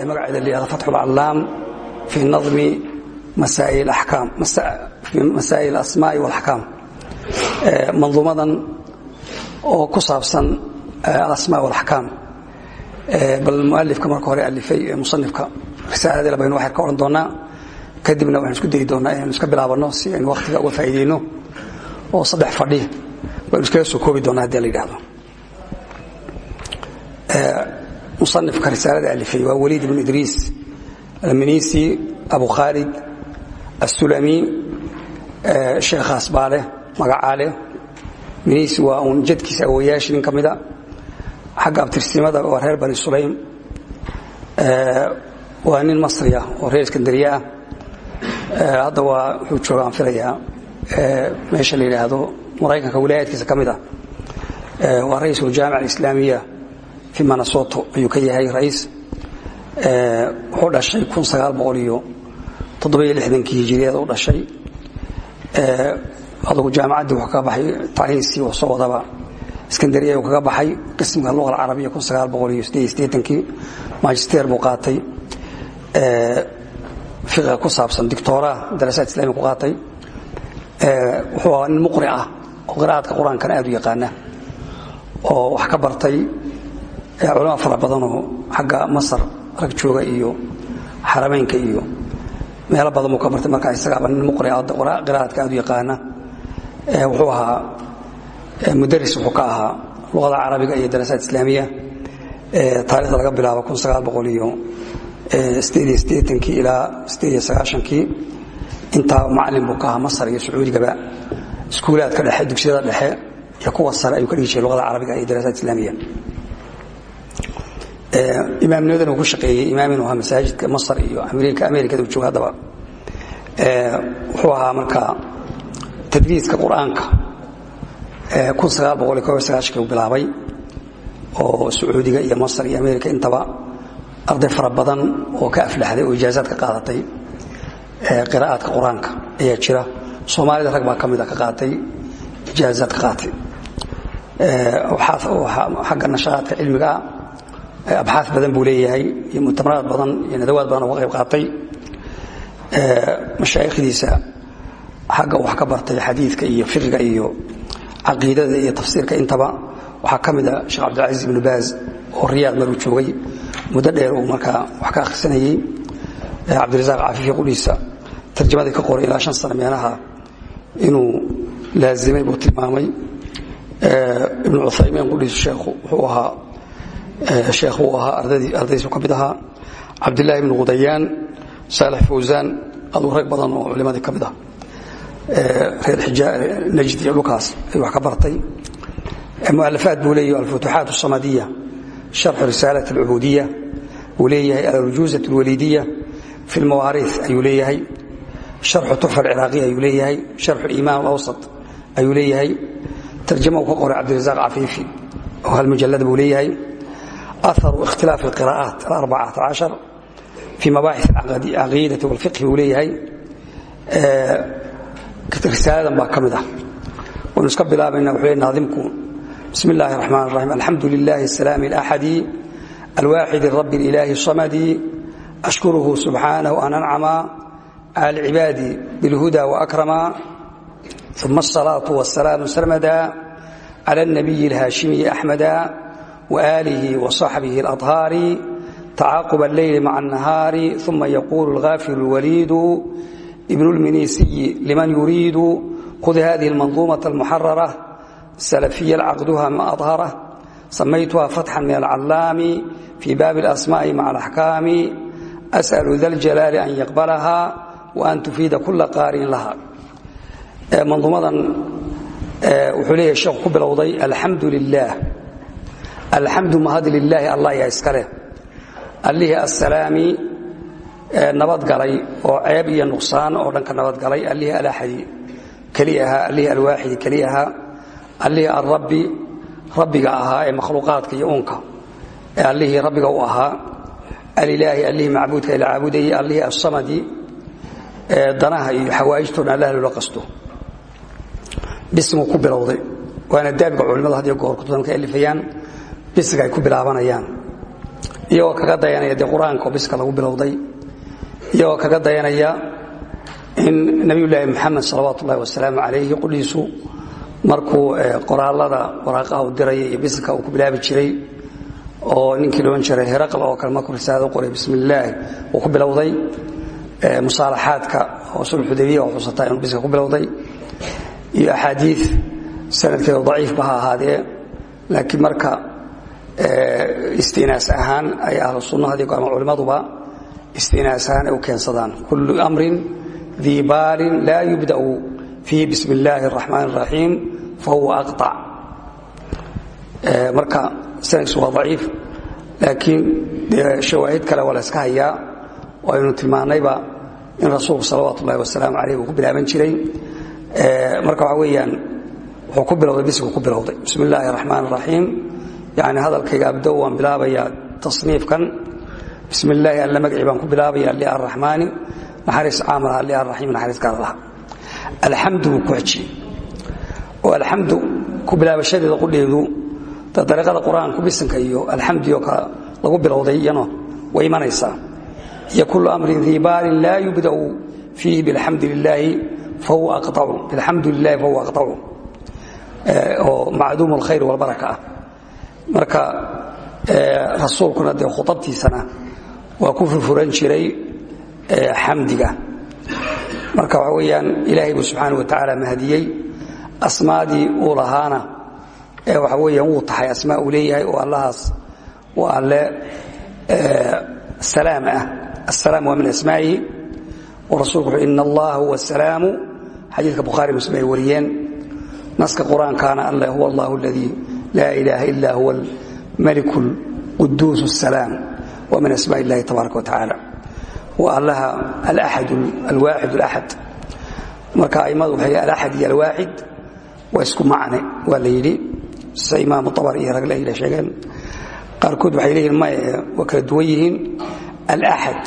ee magaceeda la yihahdo fatxu lcallaam fii nadmi masaa'il asmaa'i walaxkaam manduumadan oo ku saabsan alasmaa walaxkaam bal mualifka marka hore alifay musanifka risaaladela baynu waxyar ka odhan doonaa. Kadibna waxaan isku dayi doonaa inaynu iska bilaabanno si aynu wakhtiga uga faa'iideyno oo saddex fadhi baynu iskaga soo koobi doonaa haddii la yidhahdo musanifka risaalada alifay waa waliid ibnu idriis alminisi abu khaalid assulami sheekhaas baa leh magacaa leh minisi waa uun jadkiisa awooyaashii nin ka mida. Xagga abtirsimada waa reer bani sulaym. Waa nin masriya oo reer iskandariya ah. Hadda waa wuxuu jooga aan filayaa meesha la yidhaahdo maraykanka wilaayaadkiisa ka mid ah waa ra'iisul jaamica alislaamiya fi manasoto ayuu ka yahay ra'iis. Wuxuu dhashay iyo hijiriyada u dhashay. Adugu jaamacaddii wuxuu kaga baxay tacliinsii oo soo wadaba. Iskandariya uu kaga baxay qismka luqa alcarabiya siddeetankii magister buu qaatay. Fiqiga ku saabsan dictooraa darasaad islamiga ku qaatay. Wuxuu ahaa nin muqri ah oo qira'aadka qur'aankana aad u yaqaana oo wax ka bartay culamo fara badanoo xagga masar rag jooga iyo xarameynka iyo meelo badan buu ka bartay markaa isagaaba nin muqri qira'aadka aad u yaqaana. Wuxuu ahaa mudaris wuxuu ka ahaa luqada carabiga iyo darasaad islaamiya. Taarikhda laga bilaabo siddeetankii ilaa sagaashankii. Intaa macalin buu ka ahaa masar iyo sacuudigaba. Iskuulaadka dhexe dugsiyada dhexe iyo kuwa sare ayuu ka dhigi luqada carabiga iyo darasaad islaamiya imaamnimadan uu ku shaqeeyey imaam inuu ahaa masaajidka masar iyo amerikada uu jooga haddaba. Wuxuu ahaa marka tadriiska qur'aanka. Uu bilaabay oo sacuudiga iyo masar iyo amerika intaba arday fara badan oo ka aflaxday oo ijaazaad ka qaadatay qiraa'aadka qur'aanka ayaa jira. Soomaalida rag baa ka mida ka qaatay ijaazaad ka qaatay xagga nashaaqaadka cilmigaa abxaad badan buu leeyahay iyo mutamaraad badan iyo nadawaad badan uga qayb qaatay. Mashaayikhdiisa xagga wax ka bartay xadiidka iyo fiqiga iyo caqiidada iyo tafsiirka intaba waxaa ka mida sheekh cabdilcaziiz ibnu baaz oo riyaad maruu joogay. Muddo dheer uu markaa wax ka akhrisanayey cabdirasaaq cafiifi qudhiisa tarjamadii ka qoray ilaa shan sano meelaha inuu laazimay buu tilmaamay. Ibnu cuthaymiin qudhiisu sheekhu wuxuu ahaa sheekh wuu ahaa ardaydiisu ka mid ahaa cabdilaahi ibnu qudayaan saalax fawsaan aduu rag badan oo culimadii ka mid ah reer najd iyo dhulkaas ayuu wax ka bartay. Mualafaad buu leeyahy alfutuxaat asamadiya sharxu risaalat alcubuudiya wuu leeyahay alrujuuzat alwaliidiya fi lmawaariis ayuu leeyahay sharxu tuxfa alciraaqi ayuu leeyahay sharxu aliimaan alawsat ayuu leeyahay tarjama uu ka qoray cabdirasaaq cafiifi oo hal mujallad buu leeyahay aru ikhtilaafi qiraa'aat aarbacat cashar fii mabaaxi alcaqiidati walfiqhi buu leeyahay risaaladan baa ka mid ah waynu iska bilaabayna wuxuu le naadimku bismi illaahi raxmaan raxiim alxamdu lilaahi salaami alaxadi alwaaxidi rabbi ilaahi samadi ashkuruhu subxaanahu an ancama cala cibaadi bilhuda waakrama uma asalaatu wasalaamu sarmada cala alnabiyi alhaashimiyi axmada وآlihi وصaxbihi الأطhaari tacaqub اlleyli maca الnahaari ثuma yaqulu اlغaafiru اlwaliidu ibn اlminisiyi liman yuriidu khud hadihi اlmanظumaة الmuxararة salafiya caqduha ma أطhara samaytuha fatxا min alcallaami fii baabi اlasmaaءi maca اlaxkaami asأlu da اljalaali an yaqbalaha وan tufiida kula qaarin laha manduumadan wuxuu leeyahay sheekhu ku bilowday alxamdu lilah alxamdu mahad lilaahi allah yaa iska leh. Allihii assalaami nabadgalay oo ceeb iyo nuqsaan oo dhanka nabadgalay allihii alaxadi keli ahaa allihii alwaaxidi keli ahaa allihii rabbiga ahaa ee makhluuqaadka iyo uunka. Ee rabbiga u ahaa alilaahi allihii macbuudka la caabudayey allihii assamadi ee danaha iyo xawaa'ijtoodna allah loola qasto. Bismuu ku bilowday waana daabiga culimmadu had iyo goor bisiga ay ku bilaabanayaan. Iyagoo kaga dayanaya dee qur'aanka oo biska lagu bilowday. Iyagoo kaga dayanaya in nabiyulaahi maxamed salawaatu ullahi wasalaamu calayhi qudhiisu markuu qoraalada waraaqaha u diraya iyo bisinka uu ku bilaabi jiray oo ninkii loodhan jiray heraql oo kale markuu risaalada u qoray bismi illaahi uu ku bilowday musaalaxaadka oo sulxudaybiya oo xusataa inuu bisinka ku bilowday iyo axaadiid sanadkeedu daciifba ha ahaadee. Laakiin marka istinaas ahaan ay ahlu sunnahadii ama culimmaduba istinaas ahaan ay keensadaan. Kullu amrin dii baalin yubda'u fiihi bismi illaahi araxmaan araxiim fahuwa aqطac marka sanadkiisu waa daciif laakiin shawaahid kale waa la yska hayaa. Aynu tilmaannayba in rasuulku salawaatu ullahi wasalaamu calayh uu jiray. Marka waxaa weeyaan wuxuu ku bilowday bisigu ku bilowday yani hadalkayga abdow waan bilaabayaa tasniifkan. Bismi illaahi alla magacii baan ku bilaabaya li arraxmaani naxariis caam laha li arraxiim naxariis gaar laha alxamdu buu ku xejiyey oo alxamdu ku bilaabashadeeda qudheedu dariiqada qur'aanku bisinka iyo alxamdioo kale lagu bilowday iyano way imanaysaa. Iyo kullu amrin dii baalin laa yubda'u fiihi bilxamdi lilaahi fahuwa aqacu bilxamdu lilahi fahuwa aqacu oo macduum alkhayr walbaraka marka rasuulkuna dee khuabtiisana waa ku furfuran jiray xamdiga. Marka waxa weyaan ilaahay buu subxaana wa tacaala mahadiyey asmaadii uu lahaana waxa weyaan wuu taxay asmaa uu leeyahay oo allahaas waa alle salaam ah. Asalaam waa min asmaa'ihi. Oo rasulku wuxuu ina allaha huwa asalaamu xadiidka bukhaari muslim ay wariyeen. Naska qur'aankaana alle huwa allahu aladii laa ilaaha ila huwa almaliku lquduus asalaam waa min asmaa illahi tabaaraka wa tacaala waa allaha alwaaxid alaxad marka a'immadu waxay alaxad iyo alwaaxid waa isku macne waa la yidhi sida imaamu abari iyo ragle ay sheegeen qaarkood waxay leeyihiin maya waa kala duwan yihiin alaxad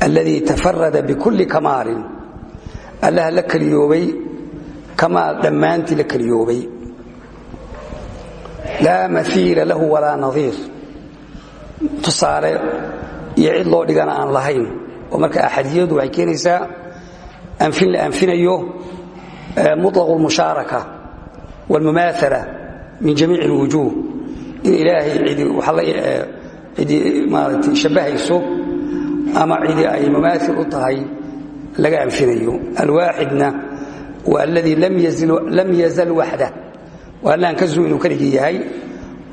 alladii tafarada bikulli kamaalin allaha la keliyoobay kamaal dhammaantii la keliyoobay laa maiila lahu walaa nadiir tusaale iyo cid loo dhigana aan lahayn oo marka axadiyadu waxay keenaysaa anfin la anfinayo muطlaqu اlmushaaraka wاlmumaaala min jamiic اlwujuuh in ilaahay cidi maarata shabbahayso ama cidi ay mumaail u tahay laga anfinayo alwaaxidna waa aladii lam yazal waxda waa allaan ka zuu inuu keligii yahay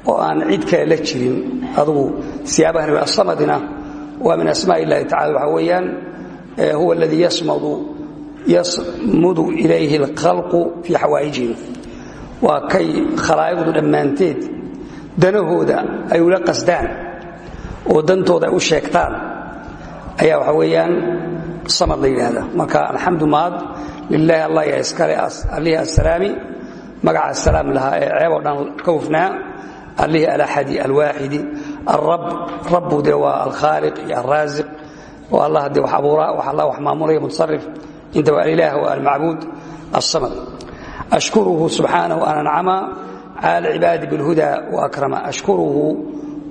oo aan cid kale la jirin. Adugu siyaabahan asamadina waa min asmaa illahi tacala waxaa weeyaan huwa aladii yasmudu ilayhi alkhalqu fii xawaa'ijihim waa kay khalaa'iqdu dhammaanteed danahooda ay ula qasdaan oo dantooda ay u sheegtaan. Ayaa waxa weeyaan samad la yidhaahda marka alxamdu mahad lilaahi allah yaa iskale allihii assalaami magaca asalaam lahaa ee ceeboo dhan ka hufnaa allihii alaxadi alwaaxidi alrab rabbu dee waa alkhaaliq iyo alraasiq oo allah dee wax abuura wax allah wax maamulaya mutasarif inta waa alilaah wa almacbuud alsamad ashkuruhu subxaanahu an ancama cala alcibaadi bilhuda wa akrama. Ashkuruhu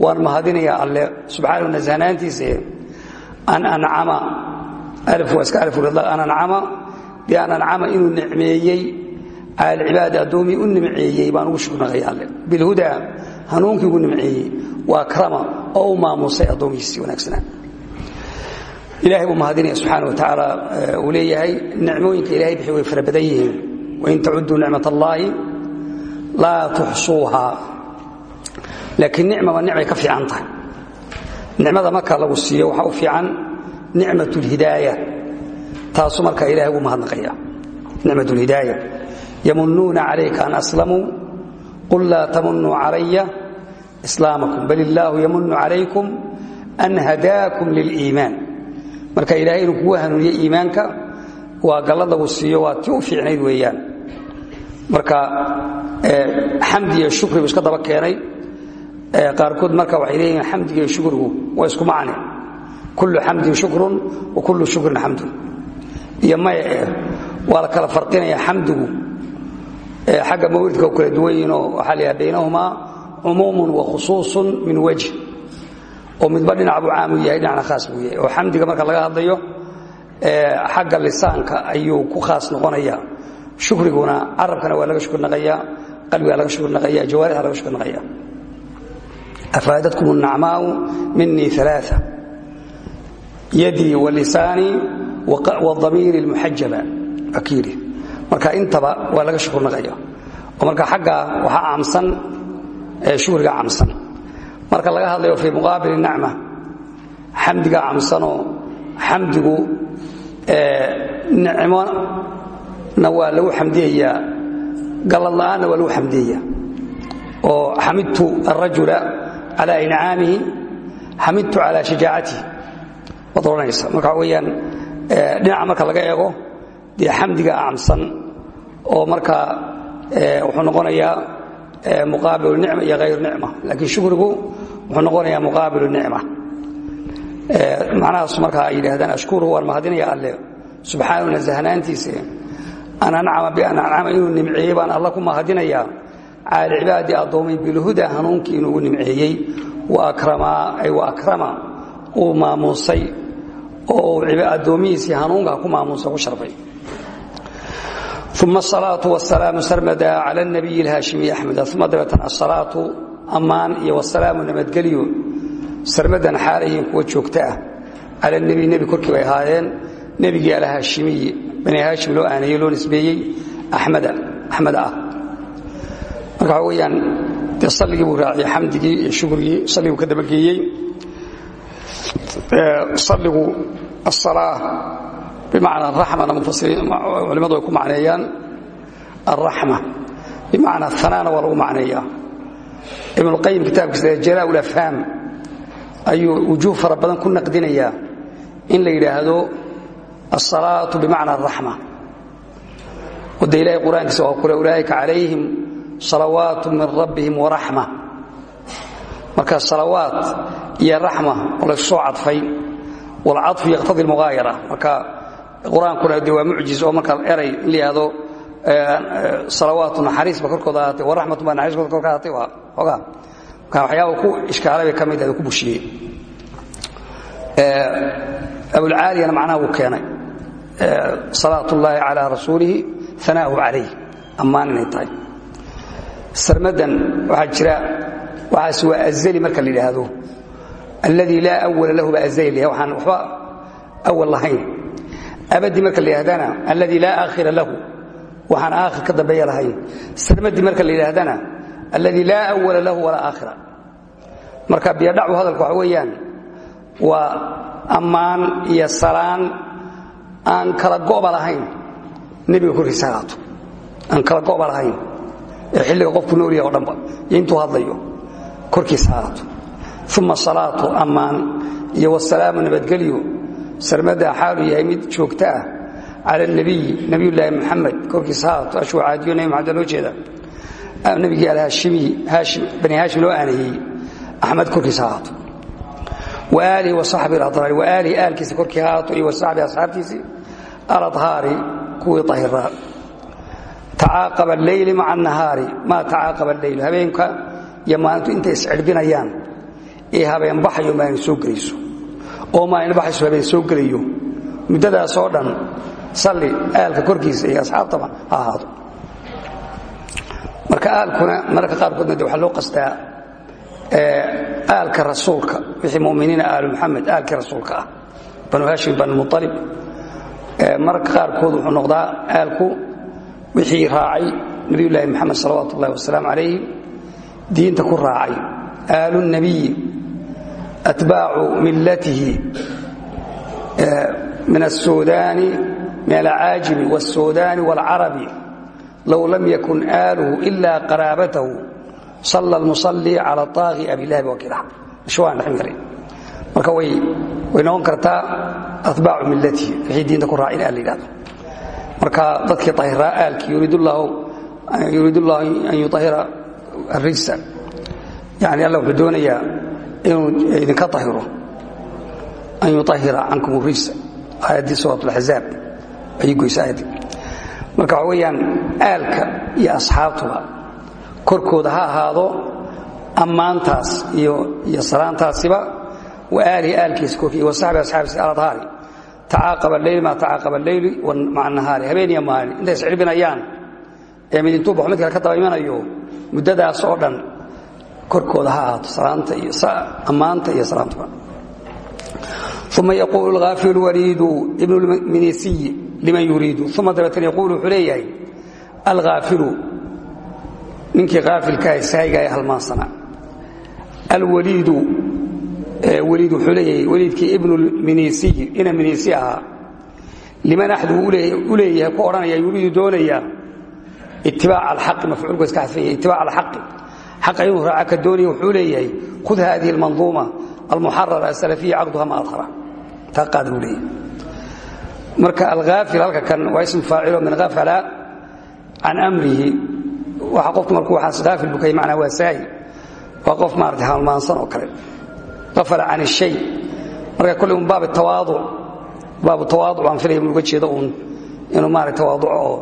waan mahadinaya alle subxaanahu nasahnaantiise an ancama alif waa iska alifulidlaaq an ancama bian ancama inuu nicmeeyey alcibaadi addoommii u nimceeyey baan ugu shuknaqay alle. Bilhuda hanuunkii ugu nimceeyey wa akrama oo u maamusay addoomihiisii wanaagsanaa ilahay buu mahadinaya subxaana wa tacaala uu leeyahay nicmooyinka ilahay bixi way fara badan yihiin. Wain tacuduu nicmat allaahi laa tuxsuuha. Laakiin nicmaba nicmay ka fiican tahay. Nicmada marka lagu siiyo waxaa u fiican nicmat اlhidaaya taasu marka ilahay ugu mahadnaqaya. Nicmat اlhidaaya yamunuuna calayka an aslamuu qul laa tamunuu calaya islaamakum bal illaahu yamunu calaykum an hadaakum liliimaan marka ilahay inuu kugu hanuuniye iimaanka waa gallad lagu siiyo waa ti u fiicnayd weeyaan. Marka xamdi iyo shukri buu iska daba keenay. Qaarkood marka waxay leeyihiin xamdiga iyo shukrigu waa isku macne. Kullu xamdin shukrun wa kullu shukrin xamdun iyo maya eh waa la kala farqinaya xamdigu agga mawridka kala duwan yihiinoo waxaa la yidhaha baynahumaa cumuumun wa khusuusun min wajh. Oo midba dhinac buu caam u yahay dhinacna khaas buu yahay. Oo xamdiga marka laga hadlayo xagga lisaanka ayuu ku khaas noqonaya. Shukriguna carabkana waa laga shukrinaqayaa qalbigaa laga shukrinaqaya jawaarixda laga shukrinaqaya afaadatkum nacmaau minii aa yadii walisaani wadamiiri lmuxajaba akiiri marka intaba waa laga shuhurnaqayo oo marka xagga waxaa caamsan shuhriga caamsan marka laga hadlayo fii muqaabili nacma xamdiga caamsanoo xamdigu nicmona waa lagu xamdiyayaa galladla'aanna waa lagu xamdiyaya oo xamidtu arajula calaa incaamihi xamidtu calaa shajaacatihi. Waad ohanaysa marka weyaan dhinaca marka laga eego dee xamdiga acamsan oo markaa wuxuu noqonayaa muqaabilu nicma iyo hayru nicma. Laakiin shukrigu wuxuu noqonayaa muqaabilu nicma. Macnahaas markaa ay yidhaahdaan ashkuruhu waan mahadinaya alle. Subxaanu nasahnaantiisa an ancama bian ancama inuu nimceeyey baan alla ku mahadinayaa cala cibaadi addoommay bilhuda hanuunkii inuugu nimceeyey. Wa akrama uu maamuusay. Oo addoommihiisii hanuunka ku maamuusa ku sharfay uma asalaatu wasalaamu sarmada cala nabiyi alhaashimiyi axmed uma dabeetan asalaatu ammaan iyo wasalaamu nabadgelyo sarmadan xaalayiin kuwa joogta ah cala nebi nebi korkii bay ahaayeen nebigii alhaashimiyi bani haashim loo aaneeyey loo nisbeeyey axmeda axmed ah marka waxa weeyaan dee salligii buu raaciyey xamdigii iyo shukrigii salliguu ka dabageeyey salligu asalaa bimacna araxmana culimmadu ay ku macneeyaan alraxma bimacna anaana waa lagu macneeyaa ibnulqayim kitaabkiisa jalaa ulafhaam ayuu wujuuh fara badan ku naqdinayaa in la yidhaahdo asalaatu bimacna araxma wade ilahay qur'aankiisa waa kule ulaaika calayhim salawaat min rabbihim waraxma marka salawaat iyo raxma oo laysu soo cadfay walcadfu yaqtadi lmugaayara marka qur'aankuna de waa mucjiz oo marka eray in la yidhahdo salawaatu naxariis ba korkooda ahaatay waraxmatu baa naxariis korka ahaatay waa ogaa marka waxyaaba ku ishkaalay bay ka mid ah ku bushiyey. Abulcaaliyana macnaha wuu keenay. Salaat ullaahi calaa rasuulihi anaahu calayh ammaan inay tahay. Sarmadan waxaa jira waxaas waa azali marka la yidhaahdo. Alladii laa awala lahu ba azali waxaan waxba awal lahayn abadi marka la yidhahdana alladii laa aakhira lahu. Waxaan aakhir ka dambeeya lahayn. Sarmadi marka la yidhaahdana alladii laa awala lahu walaa aakhira. Marka biyadhacu hadalka waxa weeyaan waa ammaan iyo salaan aan kala go'ba lahayn. Nebiga korkiisa aan kala go'ba xilliga qofku nool yahay o dhanba iyo hadlayo korkiisa haato uma salaatu ammaan iyo wasalaamu nabadgelyo sarmada xaalu yahay mid joogto ah cala nabiyi nabiyullaahi muxamed korkiisa haato ashuu caadiyo nebi maxamed loo jeeda. Nebigii alhaashimiyi haashim bani haashim loo aaneeyey axmed korkiisa haato waalihi wasaxbi adraari waaalihi aalkiisa korkii haato iyo wasaxbi asxaabtiisii aladhaari kuwii ahiraa tacaaqaba alleyli maca anahaari maa tacaaqaba alleyl habeenka iyo maalintu intay iscirbinayaan ee habeen baxayo maalin soo gelayso oo maalin baxayso habeen soo gelayo. Muddadaasoo dhan salli aalka korkiisa iyo asxaabtaba ha ahaado marka aalkuna mararka qaarkoodna de waxaa loo qastaa aalka rasuulka wixii muminiina aalu muxamed aalkii rasuulka ah banu hashim banu mualib mararka qaarkood wuxuu noqdaa aalku wixii raacay nabiyullaahi moxamed salawaatu ullahi wasalaamu calayhi diinta ku raacay. Aalu nabiyi atbaacu millatihi min الsudaani min alcaajibi wالsudaani wاlcarabi low lam yakun aaluhu ila qaraabatahu sala اlmuصalii calى طaaqi abilahabi wakila ashwaan dhex maray marka way way noqon kartaa atbaacu millatihi wixii diinta ku raacay in aal la yidhahdo marka dadkii ahiraa aalkii yuriid اllahu an yuطahira الrijsa yani alla wuxuu doonayaa inuu idinka ahiro an yuahira cankum rijsa aayaddii suurat اlaxzaab ayay goysa aayaddii. Marka waxa aalka iyo asxaabtuba korkooda ha ahaado ammaantaas iyo salaantaasiba wa aalihi aalkiisa korkii wa saxbi asxaabisi aladhaari tacaaqaba leyl maa tacaaqaba leyli maca nahaari. Habeen iyo maalin intay iscilbinayaan ee mid intuu baxo mid kale ka daba muddadaas oo dhan korkooda ha ahaato ammaanta iyo salaamtuba uma yaquulu alghaafilu waliidu ibnu lminisiyi liman yuriidu. Uma dabeetana yaquulu wuxuu leeyahay alghaafilu ninkii haafilkaah saahiga ee halmaansana alwaliidu wliid wuxuu leeyahay weliidkii ibnu minisiyi ina minisi ahaa. Liman axduu u leeyahay ku odhanaya yuriidu doonaya itibaac alxaqi mafcuulku iska xadfanya itibaac alxaqi xaqa inuu raaca ka doonaya wuxuu leeyahay khud hadihi almanduuma almuxarara asalafiya caqduha ma adhara taa qaada buu leeyahay marka alhaafil halka kan waa ism faacilo min hafala can amrihi waxa qofku markuu waxaas haafil bukay macnaa waa saahi waa qof maarata halmaansan oo kale afala can shay marka kolley un baab tawaaduc baabu tawaaduc baan filaya uga jeedo uun inuu maarata tawaaduco oo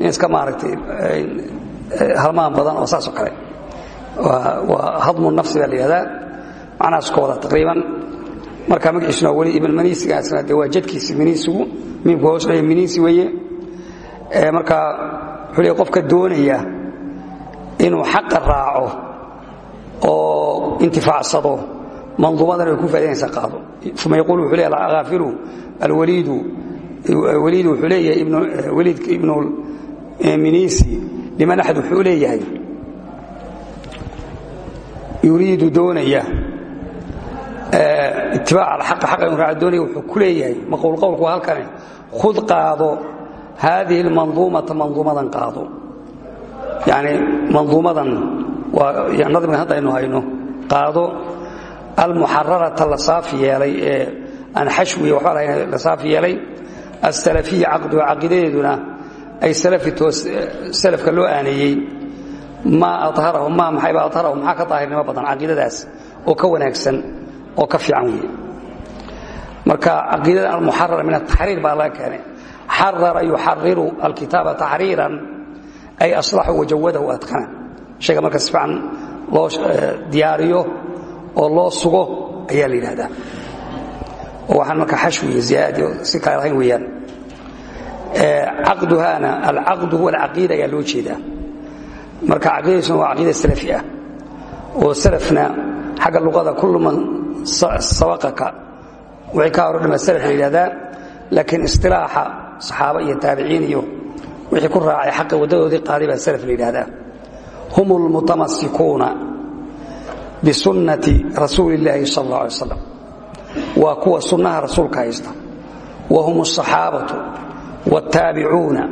in iska maaragtay halmaan badan oo saasoo kale waa hadmu nafsi baa la yihahdaa macnahaas ka wada taqriiban. Marka magaciisuna weli ibn manisigaasna dee waa jadkiisi minisigu miimku hoos dhaya minisi weeye. Marka wuxuu leey qofka doonaya inuu xaqa raaco oo intifaacsado manduumadan ay ku faaidanaysa qaado. Uma yaquul wuxuu leeyahay alghaafilu alwaliidu waliidu wuxuu leeyahay waliidka ibnu minisi liman axad wuxuu leeyahay yuriidu doonaya itibaac alxaqa xaqa inu raaco doonaya wuxuu ku leeyahay maquul qowlku waa halkane khud qaado haadihi almanduumata manduumadan qaado. Yacni manduumadan waa nadmigan hadda aynu hayno qaado almuxararata la saafi yeelay ee aan xashwiya waxba lahayn la salafka loo aaneeyey maa aharahu maa maxayba aharahu maxaa ka daahirnimo badan caqiidadaas oo ka wanaagsan oo ka fiican weeye. Marka caqiidada almuxarara min ataxriir baa laga keenay. Xarara yuxariru alkitaaba taxriiran ay aslaxu wajawadahu adqana shayga marka si fiican loo diyaariyo oo loo sugo ayaa la yidhahdaa. Oo waxaan marka xashwi iyo ziyaadi si kale lahayn weeyaan. Caqduhaana alcaqdu huwa alcaqiida ayaa loo jeedaa marka caqiidadiisuna waa caqiida salafi ah. Oo salafna xagga luqada kullu man sabaqaka wixii ka horo dhama salaf la yidhahdaa laakiin istilaaxa saxaaba iyo taabiciin iyo wixii ku raacay xaqa waddadoodii qaaday baa salaf la yidhahdaa. Hum lmutamasikuuna bisunnati rasuuli illaahi sal alla alay slam waa kuwa sunnaha rasuulka haysta. Wa hum asaxaabatu wاtaabicuuna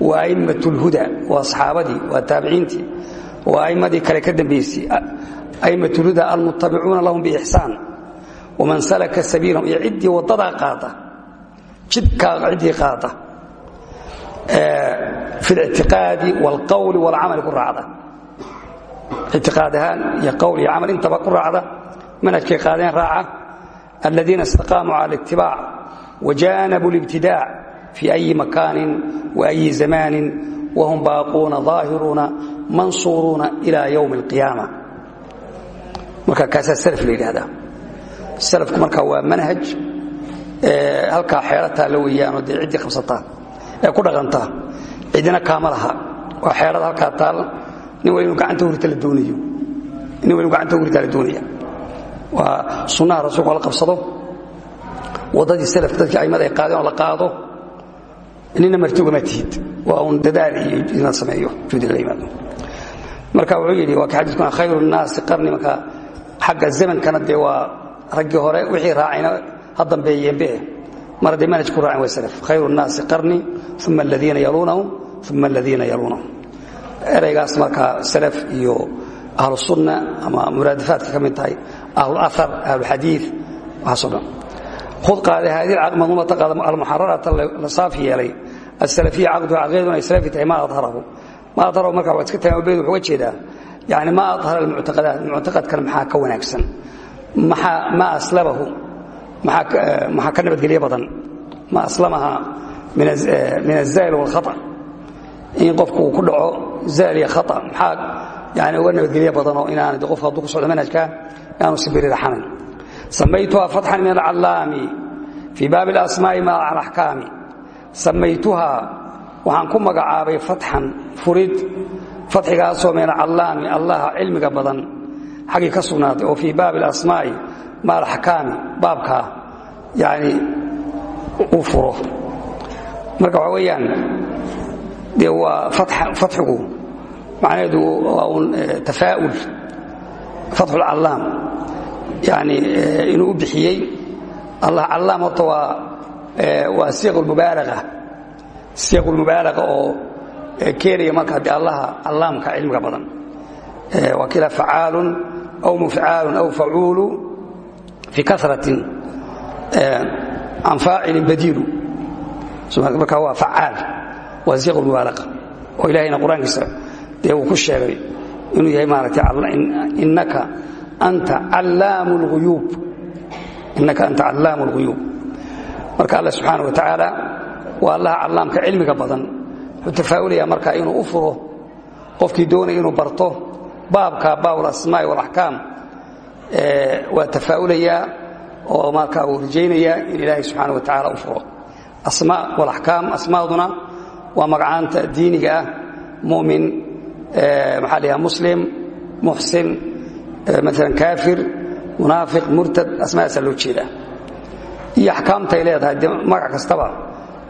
wa aimmat اlhuda waa saxaabadii waa taabiciintii waa aimmadii kale ka dambaysay aimmat اlhuda almutabicuuna lahum biixsaan waman salaka sabiilahum iyo ciddii waddadaa qaada jidkaa ciddii qaada fi اlictiqaadi wاlqowli wاlcamali ku raacda ictiqaad ahaan iyo qowl iyo camal intaba ku raacda manhajkay qaadeen raaca aladiina istaqaamuu cala اlitibaac wajaanabuu اlibtidaac fii أyi makaanin وأyi zamaanin wahum baaquuna ظaahiruuna mansuuruuna إilى ywmi اlqiyaama marka kaasaa salaf la yidhahdaa salafku marka waa manhaj halkaa xeelo taalla weeyaanoo dee ciddii qabsataa ee ku dhaqantaa cidina kaama laha waa xeelada halkaa taal nin wal inu gacanta hurita la doonayo nin wal inu gacanta huritaa la doonaya waa sunnaha rasuulka oo la qabsado waddadii salafka dadkii aimada ay qaadeen oo la qaado nina marti ugama tihid. Waa uun dadaal iyo inaad sameeyo juhdiga la yimaado. Marka wuxuu yidhi waa ka xadiiskuna khayru nnaasi qarni. Marka xagga zamankana dee waa raggii hore wixii raacayna ha dambeeyeenbe mar hadday manhaj ku raaceen waa salaf. Khayru nnaasi qarni uma aladiina yaluunahum uma aladiina yaluunahum. Eraygaas marka salaf iyo ahlu sunna ama muraadafaadka ka mid tahay ahlulahar ahluxadiid waxaasoo dhan hud qaade haadii madmuumata qaada almuxararata la saaf yeelay asalafiya caqdu caqiidaduna ay salafi tahay ma adharahu ma adharahu marka waa iska tahay ubeed wuxuu uga jeedaa yani ma adhara almuctaqadaat muctaqadkan maxaa ka wanaagsan maxaa ma aslabahu maxaa ka nabadgelyo badan ma aslamaha min azail wاlkhata in qofku uu ku dhaco zaal iyo khata maxaa yani uga nabadgelyo badanoo inaana qofku hadduu ku socdo manhajka inaanu sibiri raxanayn samaytuha fatxan min alcallaami fii baabi alasmaa'i maca alaxkaami samaytuhaa waxaan ku magacaabay fatxan furid fatxigaasoo min alcallaami allaha cilmiga badan xaggii ka sugnaatay oo fii baabi alasmaa'i maca alaxkaami baabkaa yani uu furo marka waxa weeyaan dee waa fatxigu macnaheedu waa un tafaa'ul fatxulcallaam yani inuu u bixiyey. Allah callaam horta waa waa siiqulmubaalaga siiqulmubaalaga oo keenaya marka haddii allaha callaamka cilmiga badan. Waa kila facaalun aw mufcaalun aw facuulu fi karatin can faacilin badiilu marka waa facaal waa siiqulmubaalaga oo ilahayna qur'aankiisa dee uu ku sheegay inuu yahay maaragtay innaka anta callaamu اlghuyuub innaka anta callaamu اlghuyuub marka allah subxaana wa tacaala waa allaha callaamka cilmiga badan wuxuu tafaa'ulaya marka inuu u furo qofkii doonaya inuu barto baabka baab alasmaa'i walaxkaam waa tafaa'ulayaa oo markaa uu rajaynayaa in ilaahay subxaana wa tacaala u furo asmaa walaxkaam asmaaduna maalan kaafir munaafiq murtad asmaadaasaa loo jeedaa iyo axkaamtay leedahay dee magac kastaba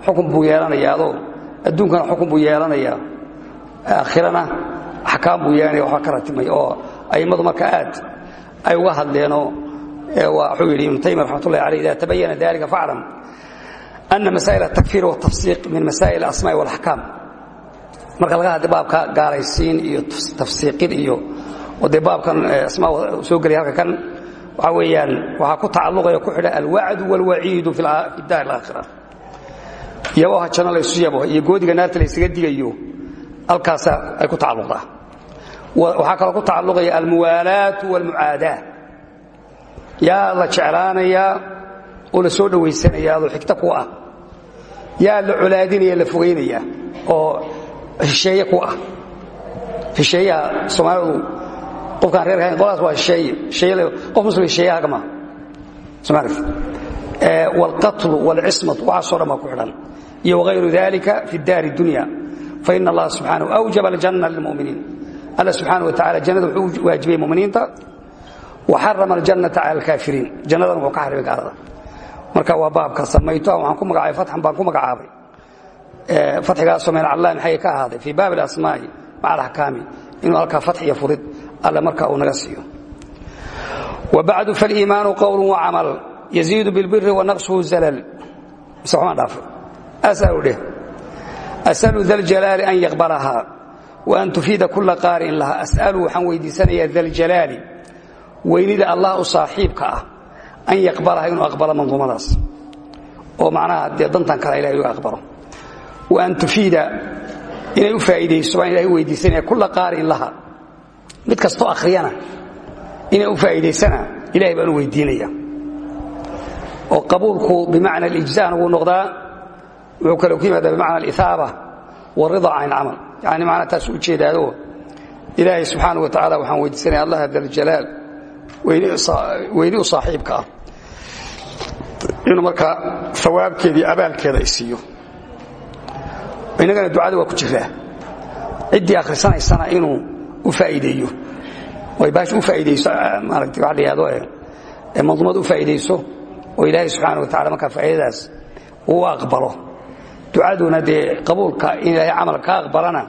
xukun buu yeelanayaa adoo adduunkana xukun buu yeelanayaa aakhirana axkaam buu yeelanaya waxba ka ratimay oo a'immadu marka aad ay uga hadleenoo wuxuu yidhi ibnu taymiya raxmatullahi aleyh ida tabayana dalika faclam ana masaa'il atakfiir waltafsiiq min masaa'il alasma'i walaxkaam marka laga hadlay baabka gaalaysiin iyo tafsiiqin iyo dee baabkan asmaa soo gelay halka kan waxaa weeyaan waxaa ku tacalluqaya ku xidha alwacdu waalwaciidu fi daar alaakhira iyaboha janno laysu yabo iyo goodiga naarta laysaga digayo halkaasaa ay ku tacalluqdaa waxaa kaloo ku tacalluqaya almuwaalaatu waalmucaadaa yaa la jeclaanayaa oo la soo dhowaysanaya adoo xigto ku ah. Yaa la colaadinaya la fogaynaya oo hisheeye ku ah. Hisheeyaha soomaalidu qofkaan reerka qoladaas waa hisheeye hisheeye qof muslim hisheeyaha kama soomaalit waalqatlu waalcismatu waxaasoo dhan baa ku xidhan. Iyo wagayru dalika fi daari dunya. Faina allaha subxaanahu awjaba aljanna lilmu'miniin alla subxaana wa tacala jannada wuxuu waajibiyey muminiinta. Waxarama aljannata cala alkaafiriin jannadan wuxuu ka xarimay gaalada marka waa baabka samaytoa waxaan ku magacaabay fatxan baan ku magacaabay. Fatxigaasoo min callaan xagga ka ahaaday fii baabi alasmaa'i maca alaxkaami inuu halkaa fatx iyo furid alle marka uu naga siiyo. Wabacdu faaliimaanu qowlu wacamal yaziidu bilbiri wanaqsuhu zalal. Mise waxbaan dhaafay asalu dheh. Asalu daljalaali an yaqbalahaa waan tufiida kula qaari'in laha. As'alu waxaan weydiisanayaa daljalaali weynida allah u saaxiibka ah an yaqbalaha inuu aqbalo manduumadaas oo macnaha dee dantan kale ilahay u aqbalo. Wa an tufiida inay u faa'iidayso baan ilahay weydiisanaya kula qaari'in laha mid kastoo akhriyana inay u faa'iidaysana ilahay baan u weydiinaya. Oo qabuulku bimacna alijzana wuu noqdaa wuxuu kale ku yimaada bimacna alihaaba waalrida can ilcamal yani macnaa taas u jeedaado ilaahay subxaana wa tacala waxaan weydiisanaya allah daljalaal weyni u saaxiibka ah. Inuu markaa awaabkeedii abaalkeeda ay siiyo. Innagana ducada waa ku jiraa ciddii akhrisanaysana inuu u faa'iideeyo. Ay baash u faa'iidayso maaragta waxa la yihahdo manduumad u faa'iidayso oo ilaahay subxaana wa tacala markaa faa'iidadaas uu aqbalo. Ducaduna dee qabuulka in ilaahay camal ka aqbalana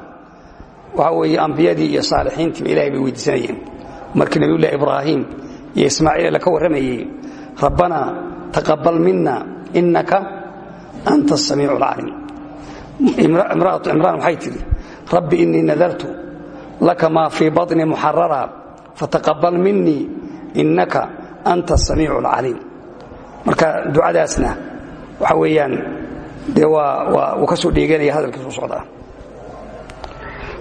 waxa weeye ambiyadii iyo saalixiintiiba ilahay bay weydiisanayeen. Markii nabiyullahi ibraahim iyo ismaaciil la ka warramayey rabbana taqabal mina innaka anta asamiicu alcaliim imra'atu cimraan waxay tidhi rabbi innii nadartu laka maa fii baطni muxarara fataqabal minii innaka anta asamiicu alcaliim marka ducadaasna waxa weeyaan dee waa wuu ka soo dheeganaya hadalkiisu socdaa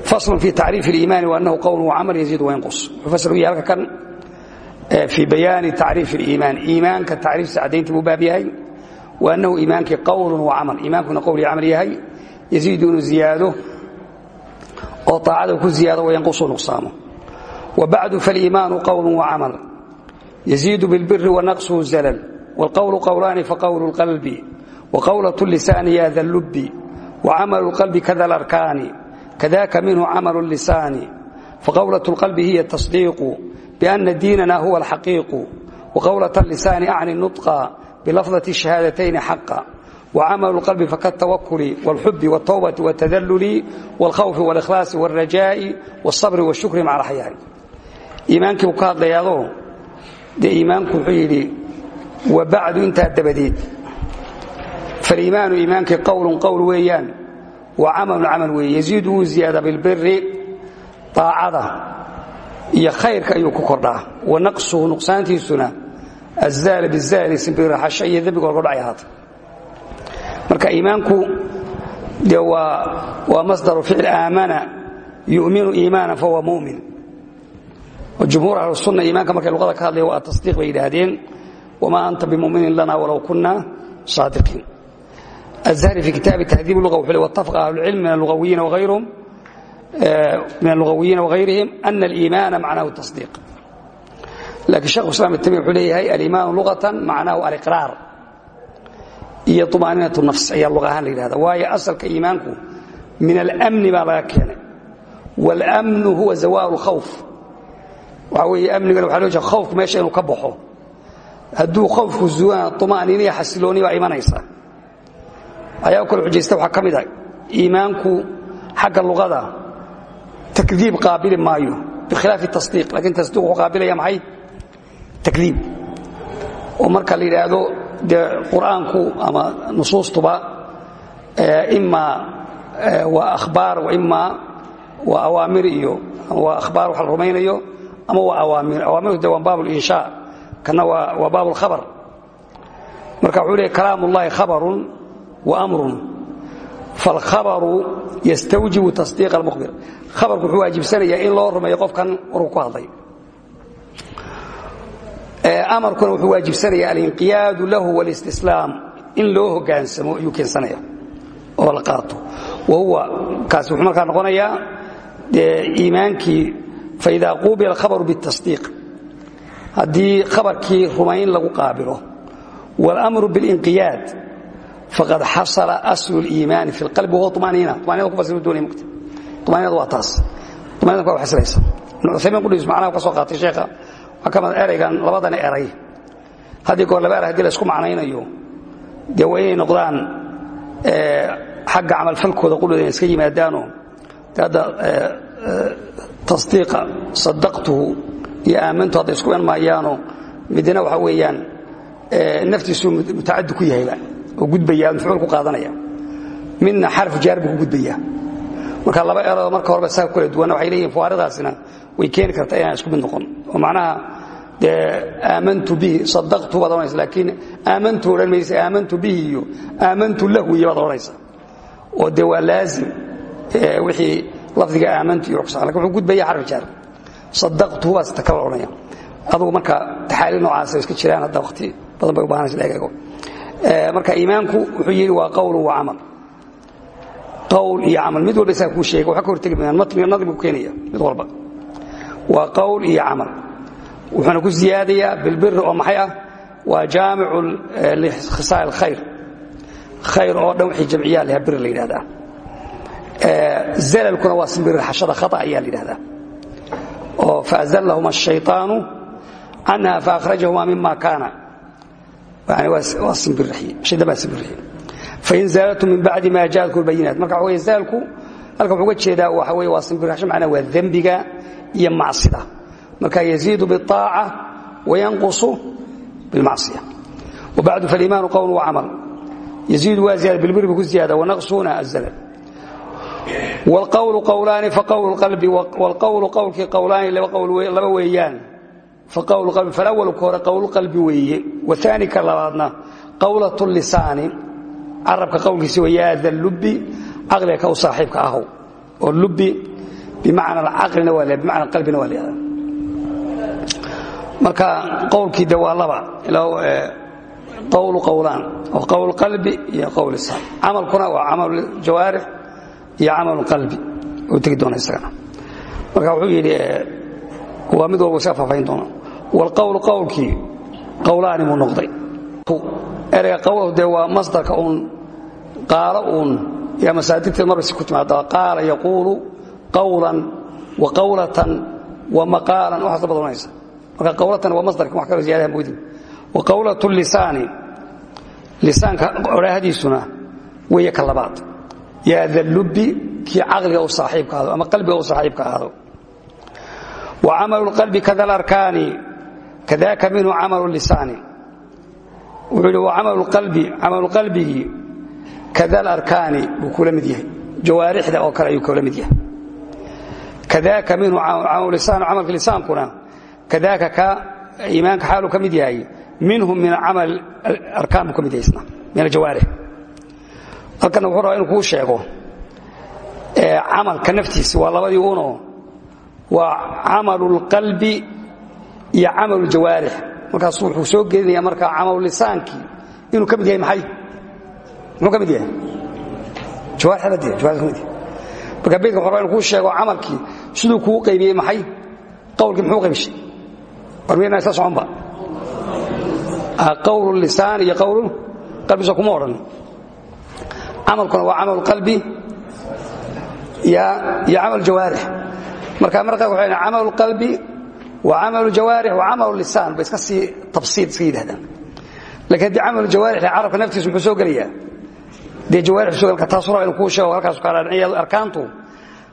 fasl fi tacriif اliimaani waanahu qowl wacamal yaziid waynqus wuxuu fasl u yahay halka kan fii bayaani tacriif اliimaan iimaanka tacriiftiisa caddayntii buu baab yahay waanahu iimaankii qowl wacamal iimaankuna qowl iyo camal yahay yaziidu inuu ziyaado oo طaacada ku ziyaado wayanqusu nuqsaamo wabacdu faaliimaanu qowl wacamal yaziidu bilbiri wanaqsuhu zalal wاlqowlu qowlaani faqowlu اlqalbi waqowlaة اlisaani ya da lubi wacamalu اlqalbi kada larkaani kadaka minhu camalu اlisaani faqowlaة اlqalbi hiya tasdiiqu biأna diinana huwa alxaqiiqu waqowlaة اlisaani acni nuطqa bilafdaة الشhahaadatayn xaqa وcmل الqلب fkaالتwkل والxب والتوبة والتdلل والhوف والإkhlاaص والرajاء والصبر والشhكر mع الأحyاء iimaankii buu ka hadlayaado dee iimaanku wuxuu yidhi وbacdu intaa dabadeed فaliimaanu iimaankii qwl qowl weeyaan wa camalu camal weeye يزيid wuu ziyaada biاlbiri طaacada iyo khayrka ayuu ku kordhaa wanaqsuhu nuqsaantiisuna azaal bizaali simbiraxasho iyo dembiga orga dhacay ahaata marka iimaanku de waa masdaru ficil aamana yuminu iimaana fahuwa mumin jumhuur ahlusunna iimaanka markay luqada ka hadlaya waa tasdiiq bay yidhaahdeen wamaa anta bimuminin lana walow kuna saadiqiin الزهري في كتاب تهذيب اللغة وحلي واتفق أهل العلم من اللغويين وغيرهم من اللغويين وغيرهم أن الإيمان معناه التصديق لكن شيخ الإسلام التيمية وحليه الإيمان لغة معناه الإقرار iyo umaaniinatu nafs ayaa lug ahaan waayo asalka iimaanku min almni baa laga keenay. Wاlmnu huwa zawal اkhawf waxaa weeye amnigana waxa loo jeeda khawfku meesha inuu ka baxo. Hadduu khawfku zuwaan umaaniina iyo xasilooni baa imanaysa. Ayaa kale xujaysta waxaa ka mid ah iimaanku xagga luqada takdiib qaabili maayo bikhilaafi tasdiiq laakiin tasdiiq wuxuu qaabilaya maxay? Takdiib. Oo marka la yidhaahdo dee qur'aanku ama nusuustuba ima waa ahbaar ima waa awaamir iyo waa ahbaar wax rumaynayo ama waa awaamir. Awaamirtu de waa baab linshaa kana waa baab lkhabar marka wuxuu leey khabarun wa amrun falkhabaru yastawjibu tasdiiq almukhbir. Khabarku wuxuu waajibsanayaa in loo rumeeyo qofkan warku ku hadlay amarkuna wuxuu waajibsanaya alinqiyaadu lahu walistislaam. In loo hogaansamo ayuu keensanaya oo la qaato. Wahuwa kaasi wuxuu markaa noqonayaa iimaankii faida quubila alkhabaru bitasdiiq haddii khabarkii rumayn lagu qaabilo walamru bilinqiyaad faqad xasala aslu liimaani fi lqalbi wahuwa umaniina umanida ku fasiru doonaya muqta umaninadu waa taas. Umaninada markaa waxasilaysa ibn cuthaymiin qudhiis ka soo qaatay sheekha ka mid eraygan labadani eray. Haddii goor laba er haddii laysku macnaynayo dee waa inay noqdaan xagga camalfalkooda qudhooda inay iska yimaadaanoo de hadda tasdiiqa sadaqtuhu iyo aamantu hadday isku iman maayaanoo midna waxa weeyaan naftiisuu mutacadi ku yahayba oo gudbaya mafcuul ku qaadanaya. Midna xarfu jaar buu ku gudbaya. Marka laba eroo marka horeba saa kala duwanna waxay leeyihiin fawaaridaasina way keeni kartaa inaan isku mid noqon. Oo macnaha dee aamantu bihi sadaqtu baad odhanaysa laakiin aamantu odhan maysa aamantu bihi iyo aamantu lahu iyo baad odhanaysa. Oo dee waa laazim wixii lafdiga aamantu iyo kusan laakiin wuxuu gudbaya xarfi jaar sadaqtuhu baas ta kala odhanaya. Adugu marka taxaaliil noocaasa iska jiraan hadda waqti badan bay u baahanaysa la eego marka iimaanku wuxuu yidhi waa qowlu wa camal. Qowl iyo camal mid walba isaa kuu sheega waxa ka hortegi mayaan matniga nadmigu keenaya mid walba waa qowl iyo camal. Wuxuuna ku siyaadayaa bilbiri oo maxay ah? Waa jaamicu eh, likhisaal khayr. Khayr oo dhan waxay jamciyaa laha biri la yidhahdaa eh, zalalkuna waa simbiri xashada khata ayaa la yidhahdaa oo faazallahuma ashayaanu canha faakhrajahuma mima kaana. Waa simbirixi fain zaalatu min bacdi ma jaatku lbayinaat marka wawy zaalku halka wuxuu jeedaa waxa wey waa simbirixasho macnaa waa dembiga iyo macsida marka yaziidu biaaca wayanqusu bimacsiya wabacdu falimaanu qowlu wacamal yaziidu waa ziyaada bilbirbi ku ziyaada wanaqsuuna azalal wlqowlu qowlaani faqowlu qalbi wlqowlu qowlkii qowlaani laba weeyaan. Faqowlu qalbi falawalka hore qowlu qalbi weeye. Waani ka labaadna qowlatu lisaani carabka qowlkiisa weeye aada lubbi caqliga ka u saaxiibka ahow lubbi bimacna caqlina waa bimacna qalbina waa marka qowlkii de waa laba qowlu qowlaan oo qowl qalbi iyo qowl lisaan camalkuna waa camal jawaarix iyo camal qalbi oo tegi doona isagana marka wuxuu yidhi waa mid walba isaga faafahin doona wlqowlu qowlkii qowlaani buu noqday ereyga qowlahu dee waa masdarka uun qaalo uun yaa masaadirteed marbaysi ku timaada qaala yaquulu qawlan wa qawlatan wa maqaalan waxaas la badanaysa. Marka qawlatan waa masdarka wax kaloo ziyadaha moodin. Wa qawlatu lisaani lisaanka odhaahdiisuna weeye ka labaad. Yaa dalubbi kii caqliga u saaxiibka ahdo ama qalbiga u saaxiibka ahdo wa camalu lqalbi kada larkaani kadaka minhu camalu lisaani. Wuxuu yidhi wa camalu qalbigii kada larkaani buu kula mid yahay. Jawaarixda oo kale ayuu kula mid yahay kadaaka minhu camalka lisaankuna kadaaka ka iimaanka xaaluu ka mid yahay minhum min camal arkaan buu ka mid yahay isna halkana wuxuu rabaa inuu kuu sheego camalka naftiisa waa labadii uno waa camalu lqalbi iyo camalu ljawaarix markaasuu wuxuu soo gelinaya markaa camalu lisaankii inuu ka yahay maxay muxuu ka yahay jawaarix ka mid yahay wuxuu rabaa inuu kuu sheego camalkii siduu kuu qaybiyey maxay? Qowlkii muxuu qaybishay? War miyana isla soconba. Qawlu lisaan iyo qawlu qalbisa kuma odhan. Camalkuna waa camal qalbi iyo camal jawaarix. Marka marka waxay camal qalbi wa camal jawaarix wa camal lisaan bay iska sii tafsiil iska yidhahdaan laakiin haddii camal jawaarix carabka naftiisu muxuu soo gelayaa dee jawaarix soo galka taas raba inuu kuu sheego halkaas ka dhaadhiciya arkaantu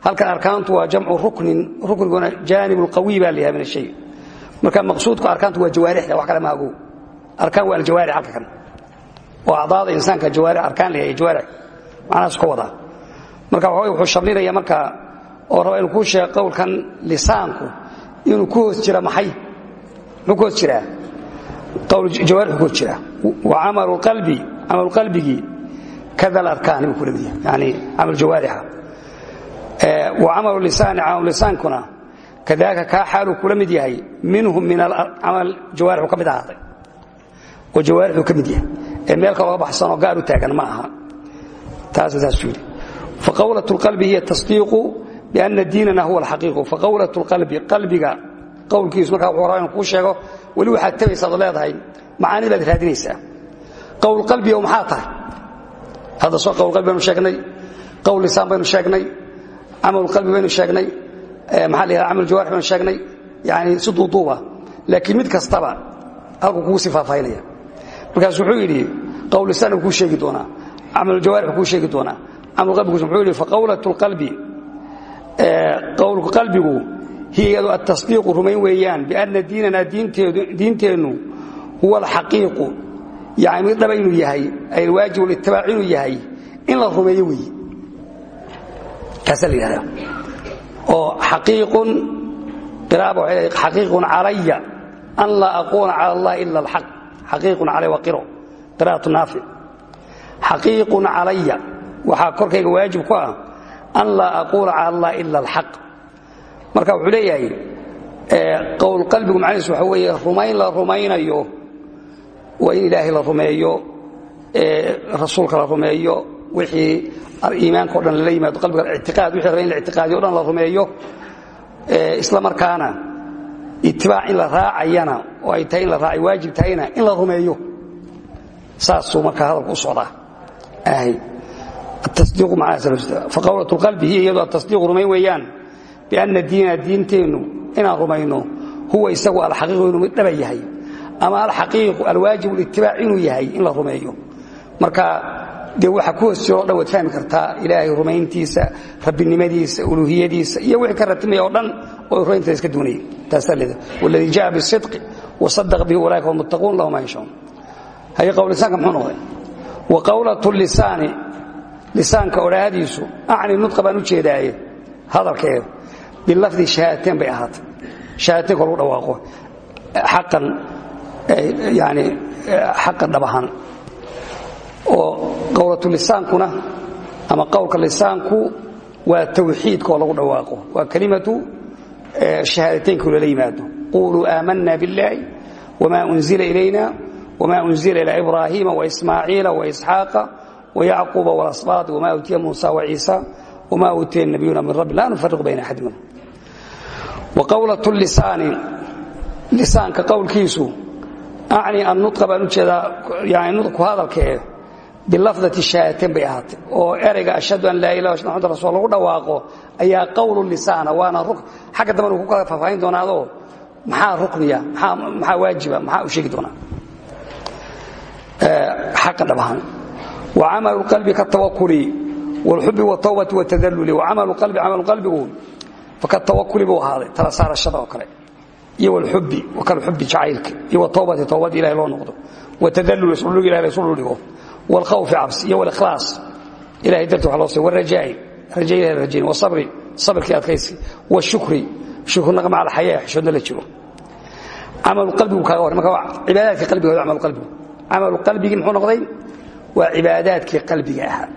halkan arkaantu waa jamcu ruknin rukniguna jaanib alqawi baa la yahay min ashay marka maqsuudku arkaantu waa jawaarixda wax kale ma agow arkaan waa aljawaarix halka kan. Oo acdaada insaanka jawaarix arkaan la yahay jawaarix macnahaas ka wadaa marka waxaway wuxuu shamlinaya marka oo raba inuu kuu sheego qowlkan lisaanku inuu ku hoos jira maxay? Muxuu ku hoos jiraa? Qowl jawaarix ku hoos jira wa camalu qalbi camalu qalbigii kada alarkaani buu kula mid yahay yani camal jawaarixa wa camalu lisaani camalu lisaankuna kadaaka kaa xaaluu kula mid yahay minhum min camal jawaarixu ka mid ahaaday oo jawaarixuu ka mid yahay ee meel kalooga baxsanoo gaar u taagan ma aha taasa saas yidhi faqawlaة اlqalbi hiya tasdiiqu biana diinana huwa alxaqiiqu faqawlaة اlqalbi qalbiga qowlkiisu markaa wuxuu rabaa inuu kuu sheego weli waxaad tabaysaad leedahay macaani baad raadinaysaa qowl qalbiga maxaa tahay hadda soo qowl qalbi baynu sheegnay qowl lisaan baynu sheegnay camal qalbi baynu sheegnay maxaa la yidhaha camal jawaarix baynu sheegnay yani si duuduuba. Laakiin mid kastaba halkuu kugu sii faahfaahinaya. Markaas wuxuu yidhi qowl lisaan uu kuu sheegi doonaa camal jawaarix kuu sheegi doonaa. Camal qalbigu wuxuu yidhi faqawlaة اlqalbi qowlku qalbigu hiya iyadu atasdiiqu rumayn weeyaan bianna diinana diinteennu huwa alxaqiiqu mid dhaba inuu yahay ay alwaajib litibaac inuu yahay in la rumeeyo weeye kaasaa la yidhahdaa oo xaqiiqun qiraaba waxay leedahay xaqiiqun calaya an laa aquuna cala allahi ila alxaq xaqiiqun calay waa qiro. Qiraa'atu naafic xaqiiqun calaya waxaa korkayga waajib ku ah an laa aquula cala allah ila alxaq marka wuxuu leeyahay qowl qalbigu macnihiisu waxa weeye rumayn la rumaynayo waa in ilaahay la rumeeyo rasuulka la rumeeyo wixii iimaanka o dhan lala yimaado qalbiga ictiqaad wixii raba in la ictiqaadiyo o dhan la rumeeyo isla markaana itibaac in la raacayana oo ay tahay in la raacay waajib tahayna in la rumeeyo. Saasuu markaa hadalku u socdaa. Atadiiqu maa faqawlatu lqalbi hiya iyadu atasdiiqu rumayn weeyaan bianna diina diinteennu inaan rumayno huwa isagu alxaqiiqu inuu mid dhaba yahay ama alxaqiiqu alwaajib litibaac inuu yahay in la rumeeyo. Marka dee waxa ku hoos jiro o dhan waad fahmi kartaa ilaahay rumayntiisa rabbinimadiisa uluuhiyadiisa iyo wixii ka ratimaya oo dhan oo rumayntada iska duunaya taasaa leeda waladii jaa bisidqi wasadaq bihi ulaaika hum muttaquun lahum anshaun haye qowlisaanka muxuu noqday? Wa qawlatu lisaani lisaanka odhaahadiisu acni nudqa baan u jeedaaye hadalkeeda bilafdi shahaatayn bay ahaatay. Shahaataynka lagu dhawaaqo. Xaqan yani xaqa dhab ahaan oo qowlatlisaankuna ama qowlka lisaanku waa tawxiidkaoo lagu dhawaaqo waa kelimatu shahaadataynka lala yimaado quuluu aamanna biاllaahi wma unzila ilayna wma unzila ilaa ibraahiima waismaaciila waisxaaqa wayacquuba walasbaad wma utiya muusa waciisa wma utiya nabiyuna min rabbi laa nufariqu bayna axadi minhum waqowlat lisaani lisaanka qowlkiisu acni annutqa baan u jeedaa yani nutqku hadalkee bilafdati shahaatayn bay ahaatay oo erayga ashhadu an laa ilah illa muxamad rasul lagu dhawaaqo ayaa qowlu lisaana waana xagga damban uu ku kala faahfaahin doonaado maxaa rukniya maxaa waajiba maxaa u sheegi doonaa xaqa dhab ahaan وcamaل اqلbi kaالtawakuli واlxubi والtawbati والtadaluli وcamaل اqلbi camalu qalbigu fakatawakuli buu ahaaday tala saarashada oo kale iyo wlxubi kalxubi jacaylka iyo wtowbati towbad ilahay loo noqdo watadallul isdhudhig ilahay la isdhul dhigo walkhawfi cabsi iyo walikhlaas ilahay darti wa loo siy warajaai raja ilahay la rajayn wasabri sabrkii adkaysi washukri shukrinaqma cala xayaa xishoodna la jiro. Camalu qalbigu kaaga hor marka cibaadaadka qalbiga hore camalu qalbigu camalu qalbigii muxuu noqday? Waa cibaadaadkii qalbiga ahaa.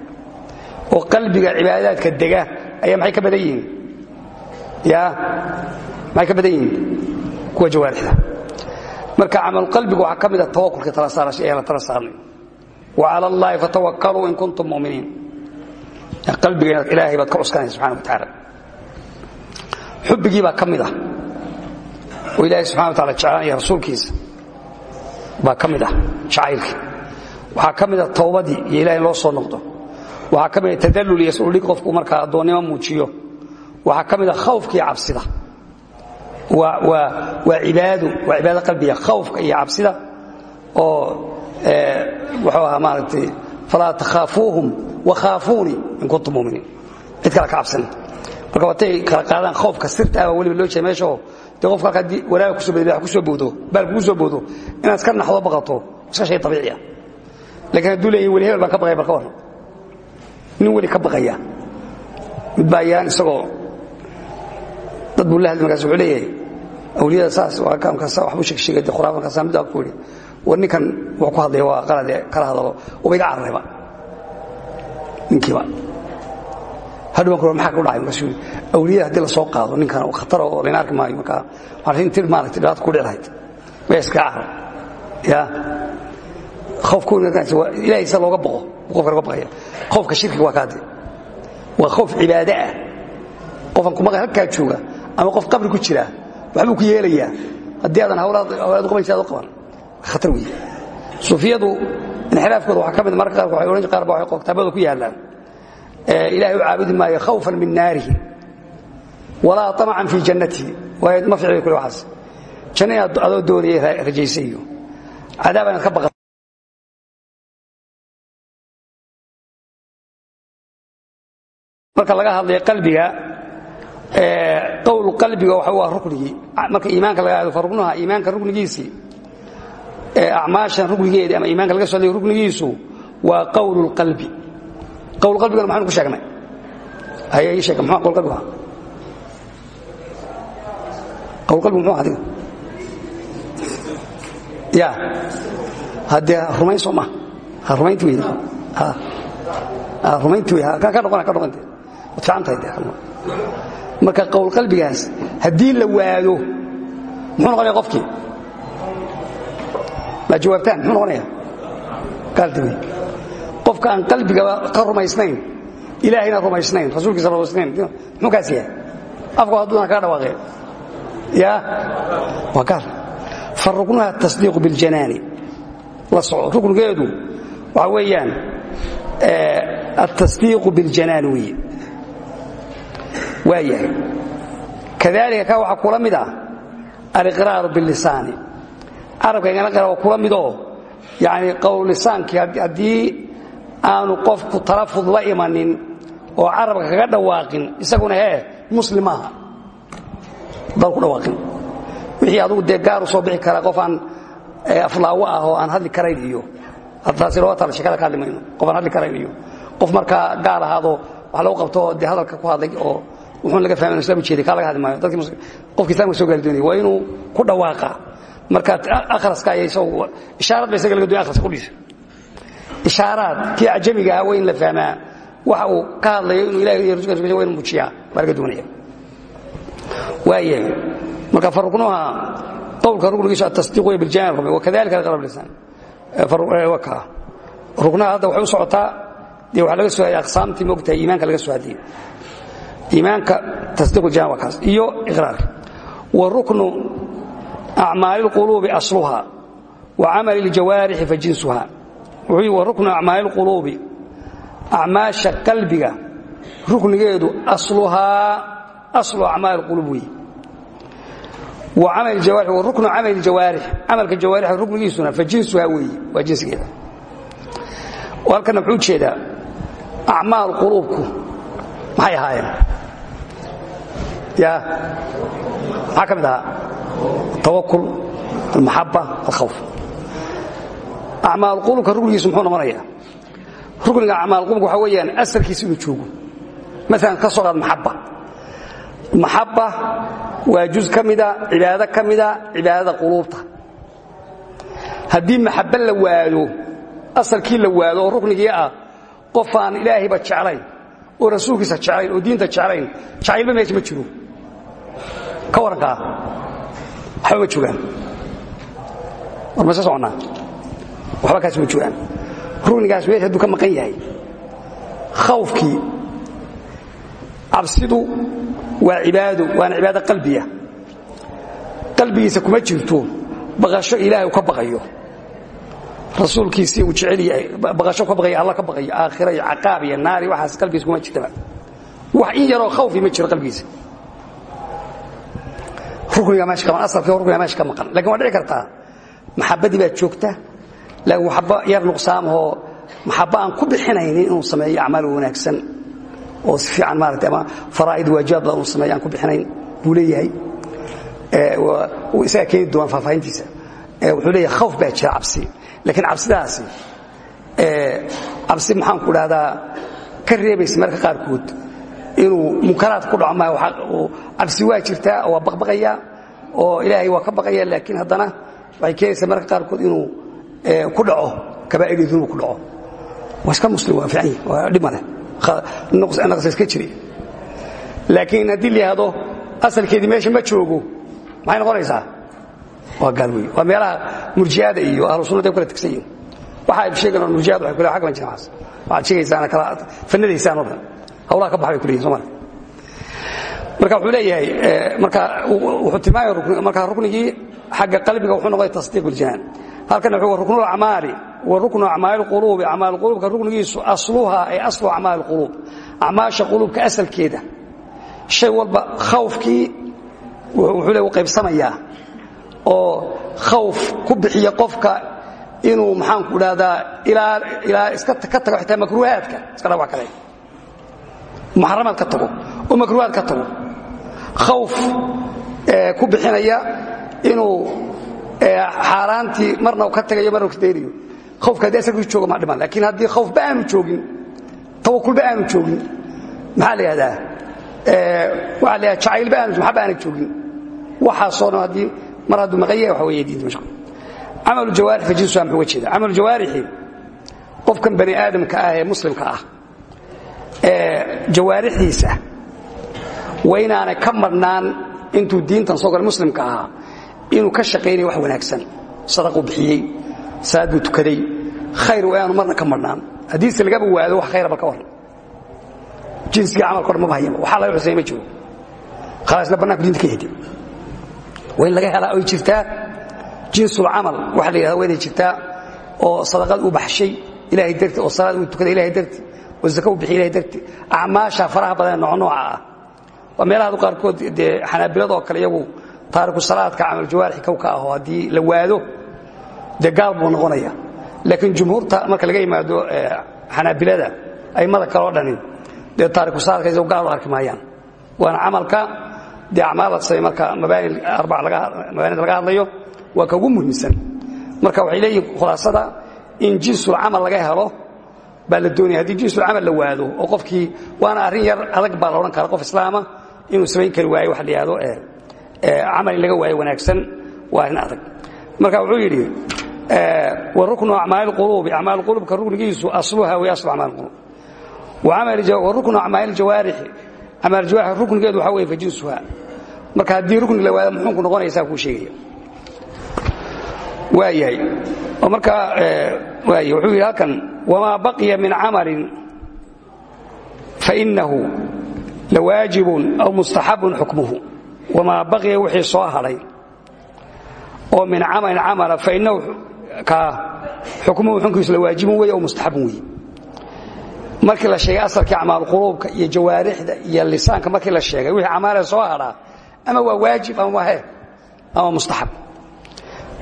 Oo qalbiga cibaadaadka dega ayaa maxay ka badan yihiin? Ya maxay ka badan yihiin? Kuwa jawaarixda. Marka camal qalbigu waxaa ka tawakulka tala saarasha ee la tala saarnay. Wa cala allahi fatawakkaluu in kuntum mu'miniin. Qalbiga inaad ilaahay baad ka cuskanaysa subxana wa tacaala xubbigii baa ka mid ah oo ilaahay subxana wa taala jeclaanaya rasuulkiisa. Baa ka mid ah jacaylkii. Waxaa ka mida towbadii iyo ilahay loo soo noqdo. Waxaa ka mida tadallul iyo isudhig qofku markaa addoonnimo muujiyo. Waxaa ka mida khawfka iyo cabsida waa ibaado waa cibaado qalbiga khawfka iyo cabsida oo wuxuu ahaa maaragtay falaa takhaafuuhum wakhaafuunii in kuntum muminiin. Cid kale ka cabsan. Marka watay kala qaadaan khawfka sirta ah weliba loo jeeda meeshaoo dee qofka halkaa haddii walaaga ku soo bada ku soo boodo baal kugu soo boodo inaad iska naxdo baqato iska shay abiiciya lakiin hadduu leeyahy weli hebel baan ka baqaya bal ka warran nin weli ka baqaya. Mid baa ayaan isagoo dad buu la hadli markaas wuxuu leeyahay awliyada saas waa kaamkaasa waxbuu sheegsheegay dee khuraafa markaasa mid baa ku yidhi war ninkan wuxuu ku hadlaya waa qalade kala hadalo uba iga cararayba. Ninkiiba. Hadhow baan ku maxaa ku dhacay markaasuu yidhi awliyada haddii la soo qaado ninkan khatar oo layna arki maayo markaa waxaa tir maaragtay dhibaata ku dhici lahayd way iskaga carar yaa ilahay sa looga bao qofka loga baaya qofka shirkiga waa kaade waa qof cibaade ah. Qofan kuma halkaa jooga ama qof qabri ku jira waxbuu ku yeelayaa. Haddii aadan hawlaad uqabansa ad u qaban. Khatar wey suufiyadu inxiraafkooda waxaa ka mid marka qaarka waxay odhan qaar ba waxay kitaabada ku yaallaan. Ilaahay u caabudi maayo khawfan min naarihi walaa طamacan fii jannatihi. Waayo ma ficli kule waxaas. Janna inaad adoo doonaya rajaysay iyo cadaab inaad ka baqa marka laga hadlaya qalbiga qowl qalbiga waa ruknigii marka iimaanka laga hadlo farugnaha iimaanka ruknigiisii acmaashan ruknigeedii ama iimaanka laga soo hadlayo ruknigiisu waa qowl qalbi qowl qalbigana maxaynu ku sheegnay haye ii sheega muxuu qowl qalbiga qowl qalbigu muxuu adiga ya haddee rumayn soo ma ha rumaynti wey ha rumaynti wey ka noqona ka noqonte marka qowl qalbigaas haddii la waado muxuu noqonaya qofkii ma jawaabtaan muxuu noqonaya gaaldiwey qofka aan qalbiga ka rumaysnayn ilaahayna rumaysnayn rasuulkiisa rumaysnayn muxuu kaas yahay? Afku hadduuna kaga dhawaaqeen ya waa gaal. Faruknuha atasdiiqu biljanaani la soco ruknigeedu waxaa weeyaan atasdiiqu biljanaani weye waa yahay kadalika ka waxaa kula mid ah aliqraaru bilisaani carabka igana qira waa kula midoo yani qowlisaankii haddii aanu qofku talafud la imanin oo carabka kaga dhawaaqin isaguna hee muslim maaha. Dal ku dhawaaqin. Wixii adugu dee gaar u soo bixi kara qof aan aflaawo ah oo aan hadli karayn iyo. Taasi looga tala shekada ka hadli mayno qof aan hadli karayn iyo. Qof markaa gaal ahaado wax lagu qabto dee hadalka ku hadlay oo wuxuun laga fahmay islam jeeday kaa laga hadli maayo. Dadkii qofki islamka soo gaali doonaya waa inuu ku dhawaaqa. Marka akhraska iyo isagu ishaarad ba isaga laga doonaya akhraska kudhiisa ishaaraad kii ajamiga ah waa in la fahmaa waxa uu ka hadlayo inuu ilahi iyo rasuulka waa inuu muujiyaa baa laga doonaya. Waayahay marka faruknuha qowlka ruknigiisu atasdiiq wey biljanaan rumay wakadalika alqalb lisan. Waka ruknaha hadda waxay u socotaa dee waxaa laga soo hadlay aqsaamtii moogtahay iimaanka laga soo hadlayay iimaanka tasdiiq janan waa kaas iyo iqraarka wa ruknu acmaali اlquluubi asluha wa camali اljawaarixi fa jinsuha wuxuu wa ruknu acmaali اlquluubi acmaasha qalbiga ruknigeedu asluhaa aslu acmaali اlquluub weeye wa camal jawaarix wa ruknu camali اljawaarix camalka jawaarixa ruknigiisuna fa jinsuha weeye waa jinsigeeda halkana muxuu jeedaa acmaal quluubku maxay ahaayeen Ya. Maxaa ka mid ahaa tawakul almaxaba alkhawf. Acmaal qulubka ruknigiisu muxuu noqonayaa rukniga acmaal qulubka waxaa weeyaan asalkiisa inuu joogo. Maalan ka soo qaad maxaba maxaba waa juz ka mida cibaado ka mida cibaadada quluubta haddii maxaba la waado asalkii la waado oo ruknigii ah qof aan ilaahayba jeclayn oo rasuulkiisa jeclayn oo diinta ma jiro ka warankaa waxba ma joogaan. War mayse soconnaa waxba kaas ma joogaan. Ruknigaas meesha hadduu ka maqan yahay. Khawfkii cabsidu waa cibaado waana cibaado qalbiya qalbigiisa kuma jirto baqasho ilaahay uu ka baqayo. Rasuulkiisii uu jecel yahay baqasho ka baqaya alla ka baqayo aakhira iyo caqaab iyo naari waxaas qalbigiisa kuma jirtaba. Wax in yaroo khawfi ma jiro qalbigiisa rukniga meesha ka maqan laakiin waa dhici kartaa maxabadii baa joogta laakiin waxba yar nuqsaamahoo maxaba aan ku bixinaynin inuu sameeyo acmaal wanaagsan oo si fiican maarata ama faraa'id waajibaad badan uu sameeyo aan ku bixinayn buu leeyahay. Wuu isaga keeni doonaan faahfaahintiisa. Wuxuu leeyahay khawf baa jira cabsi. Laakiin cabsidaasi cabsi maxaan ku dhahdaa ka reebaysa marka qaarkood inuu munkaraad ku dhaco maayo cabsi waa jirtaa waa baqbaqaya oo ilaahay waa ka baqaya laakiin haddana waxay keenaysaa marka qaarkood inuu ku dhaco kabaa'iri dunuub ku dhaco. Waa iska muslim waa fiican yahi waa dhib male naqsa iska jiri. Laakiin haddii la yidhaahdo asalkeedii meesha ma joogo maxay noqonaysaa? Waa gaal wey waa meelaha murji'ada iyo ahlu sunnada ay kala tegsan yihiin waxa ay sheegaan murji'ada waxay ku leeyahay xag ban jira waxaad sheegaysaan kala fanadaysaan oo dhan hawlaha ka baxay bay ku leeyihiin soo marka wuxuu leeyahay marka wuxuu tilmaamaya marka ruknigii xagga qalbiga wuxuu noqday tasdiiq biljanaan halkan wuxuu ruknul acmaali wa ruknu acmaali quluubi. Acmaal quluubka ruknigiisu asluha ay aslu acmaali quluub. Acmaasha quluubka asalkeeda shay walba khawfkii wuxuu le u qaybsamayaa oo khawf ku bixiya qofka inuu maxaanku dhahdaa ilaa iska ka tago xitaa makruuhaadka iska dha wa kale muxaramaad ka tago oo makruuhaad ka tago. Khawf ku bixinaya inuu xaaraantii marna ka tagayo marna ka daynayo khawfka haddii asalkiisu jooga ma dhiman laakiin haddii khawfba aanu joogin tawakulba aanu joogin maxaa la yidhahdaa waxaa la yidhahda jacaylba aanu maxaba aana joogin? Waxaasoo dhan haddii mar hadduu maqan yahay waxa weeye diinta mashqul camalu jawaarix fa jinsuha muxuu uga jeeda camalu jawaarixi qofkan bani aadamka ah ee muslimka ah jawaarixdiisa waa inaanay ka marhnaan intuu diintan soo galay muslimka ahaa inuu ka shaqaynaya wax wanaagsan. Sadaquu bixiyey salaad buu tukaday khayr waa inaanu marna ka marhnaan haddiise lagaba waado wax khayra bal ka warran jinsiga camalka o dhan maba hayaba waxaa laga xusay ma jiro. Khalaasna bannaanku diinta ka hedi waa in laga helaa oy jirtaa jinsulcamal waxa la yidhahda waa inay jirtaa oo sadaqad uu baxshay. Ilahay darti oo salaad uu tukaday ilahay darti bixiy ilahay darti acmaasha faraha badan ee noocnooca ah. Waa meelahaadu qaarkood dee xanaabilada oo kale iyagu taariku salaadka camal jawaarixi kowka aho haddii la waado dee gaal buu noqonaya. Laakiin jumhuurta marka laga yimaado xanaabilada aimada kale oo dhanin dee taariku salaadka isagu gaal u arki maayaan. Waana camalka dee acmaal say marka mabaanid laga hadlayo waa ka ugu muhiimsan. Marka waxay leeyihiin khulaasada in jinsul camal laga helo baa la doonaya. Haddii jinsul camal la waado oo qofkii waana arrin yar adag baa la odhan kara qof islaama inuu samayn kari waayo waxa la yihahdo camal in laga waayo wanaagsan waa arrin adag. Marka wuxuu yidhi wa ruknu acmaali quluubi acmaal quluubka ruknigiisu asluha way aslu acmaal quluub. Wa ruknu acmaali jawaarixi acmaal jawaarixi ruknigeedu waxaa weeye fa jinsuha. Marka haddii rukni la waado muxuunku noqonaysaa kuu sheegaya. Waayahay. Oo markaa waay wuxuu yidhi halkan wamaa baqiya min camalin fainahu lawaajibun aw mustaxabun xukmuhu. Wamaa baqiya wixii soo hadhay oo min camalin camala fainahu kaa xukmuhu xunkiisu la waajibun weeye oo mustaxabun weeye. Markii la sheegay asalkii acmaalquluubka iyo jawaarixda iyo lisaanka markii la sheegay wixii camaalee soo hadhaa ama waa waajib ama waa heer ama mustaxab.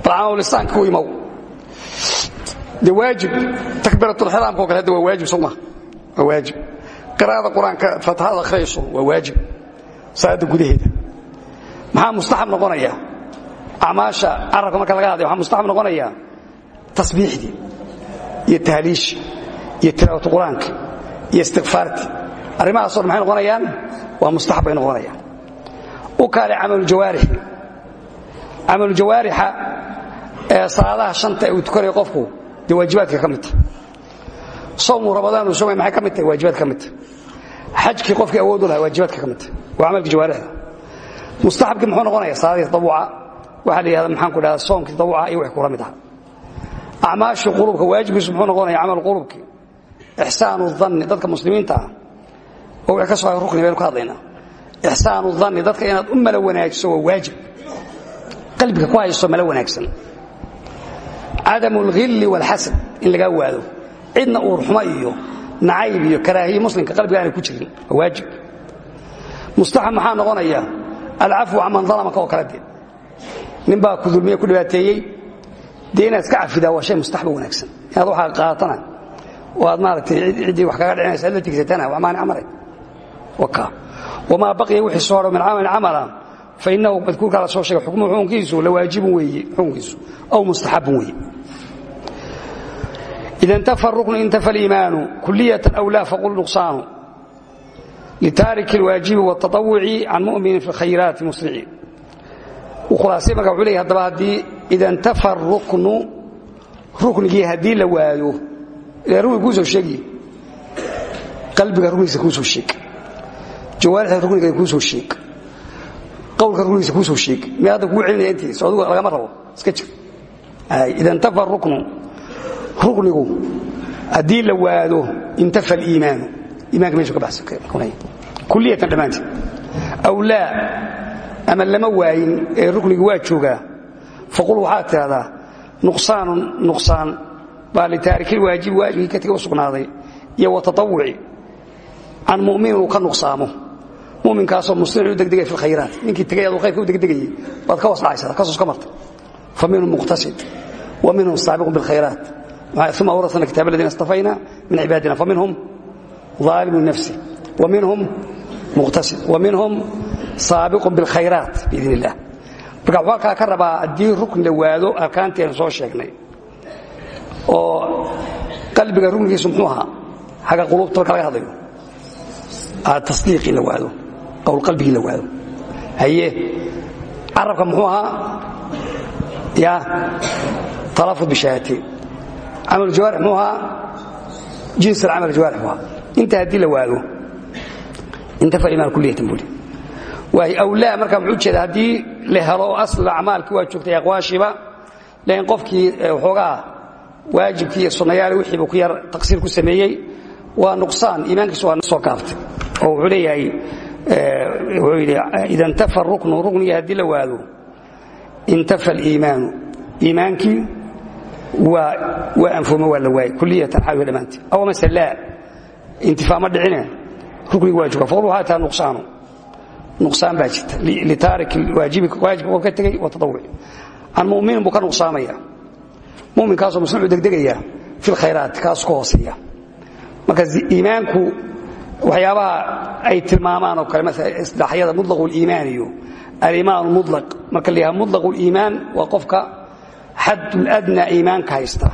Bal camalu lisaanka ku imow de waajib. Takbiiratulxiraamka o kale hadda waa waajib soo maa waa waajib. Qiraa'ada qur'aanka fatxada akhriyayso waa waajib. Salaadda gudaheeda. Maxaa mustaxab noqonaya? Acmaasha carabka marka laga hadlay waxaa mustaxab noqonaya tasbiixdii iyo tahliishi iyo tilaawatu qur'aanka iyo istikfaartii arrimahaasoo dhan maxay noqonayaan? Waa mustaxab bay noqonayaan. U kaale camalujawaarix camalujawaarixa ee salaadaha shanta uu tukanayo qofku dee waajibaadka ka mid tahay. Sowmu rabadaanu soomay maxay ka mid tahay? Waajibaadka ka mid tahay. Xajkii qofkii awood u lahaa waajibaadka ka mid tahay. Waa camalka jawaarixda mustaxabkii muxuu noqonaya salaadii tadawuca waxaa la yihahda maxaan ku dhahda soomkii tadawuca iyo wix kula mid aha acmaashii qulubka waajibkiisu muxuu noqonaya camal qulubkii. Ixsaanu danni dadka muslimiinta ah. Oo wix ka soo hay rukni baynu ka hadlaynaa ixsaanu danni dadka inaad u mala wanaajiso waa waajib. Qalbiga ku hayso mala wanaagsan cadamu alghilli waalxasad in lagaa waado. Cidna uurxumo iyo nacayb iyo karaahiye muslimka qalbiga aanay ku jirin waa waajib. Mustaxab maxaa noqonaya? Alcafwu caman dalamaka oo kale dee. Nin baa ku dulmiye ku dhibaateeyey. Dee inaad iska cafidaa waa shay mustaxba wanaagsan. Inaad waxaa qaatana oo aad maaragtay ciddii wax kaga dhicinaysa aad la tigsatana waa maanic mare waka wamaa baqiya wixii soo haro min camalin camala fainahu madkuurkaa la soo sheegay xukmuhu xukunkiisu lawaajibun weeye xukunkiisu aw mustaxabun weeye. Ida intafa ruknu intafa aliimaanu kuliyatan aw laa faqul nuqsaanu litaariki alwaajibi wاtaطawuci can muminin fi khayraati musrici. Khulaasay marka wuxuu leeyahy haddaba haddii ida intafa ruknu ruknigii haddii la waayo ilaa rukniga kuu soo sheegiye qalbiga ruknigiisa kuu soo sheeg jawaarixda ruknigeeda kuu soo sheeg qowlka ruknigiisa kuu soo sheeg. Miyaa hadda kugu celinaya intii? So adigu lagama iska jir. Ida intafa ruknu. Ruknigu haddii la waado intafa aliimaanu iimanka meeshu ka baxsan kuliyatan dhammaanteed aw laa ama lama waayin ee ruknigi waa joogaa faqul waxaad tidhahdaa nuqsaanun nuqsaan. Baa litaarikil waajibi waajibkii ka tega u sugnaaday. Iyo wataawuci can muminin uu ka muminkaasoo musliu degdegay fi khayraat ninkii tegay adu khayrka u degdegayey baad ka wasdhacaysata kasoos ka marta. Fa minhum muqtasid wa minhum saabiqun bilkhayraat. Uma awrasna kitab aladiina istafayna min cibaadina fa minhum aalim nafsi. Wa minhum muqtasid. Wa minhum saabiqun bilkhayraat biidn illah marka wuxuu halkaa ka rabaa haddii rukn la waado arkaantii aynu soo sheegnay oo qalbiga ruknigiisu muxuu ahaa xagga qulubta marka laga hadlayo tasdiiq in la waado qowl qalbigii la waado. Haye carabka muxuu ahaa? Ya talafud bishahaatayn camal jawaarix muxuu ahaa? Jins alcamal jawaarix muxuu ahaa. Inta haddii la waado intafa imaan kuliyatan buli. Waay awlaa markaa muxuu jeeda haddii la helo asla acmaalkii waa joogtay aqwaashiiba laakiin qofkii waxoogaa waajibkii iyo sunnayaali wixii buu ku yar taqsiir ku sameeyey waa nuqsaan iimaankiisu waa soo kaaftay oo wuxuu leeyahay ida intafa ruknu ruknigii haddii la waado intafa aliimaanu. Iimaankii waa anfooma waa la waayey kuliyatan xaawiya dhammaanteed aw mase laa intifaa ma dhicine ruknigi waa jooga faqul waxaa taha nuqsaanu. Nuqsaan baa jirta. Litaarik waajibi waajibka qof ka tegey wa tatawuci. Can muminin buu ka nuqsaamaya. Muminkaasoo muslim u degdegaya fi lkhayraat kaasuu ka hooseeya. Marka iimaanku waxyaabaha ay tilmaamaan oo kale maala isilaaxyada mutlaq liimaan iyo alimaan mulaq marka la yaha mutlaq liimaan waa qofka xadduladnaa iimaanka haysta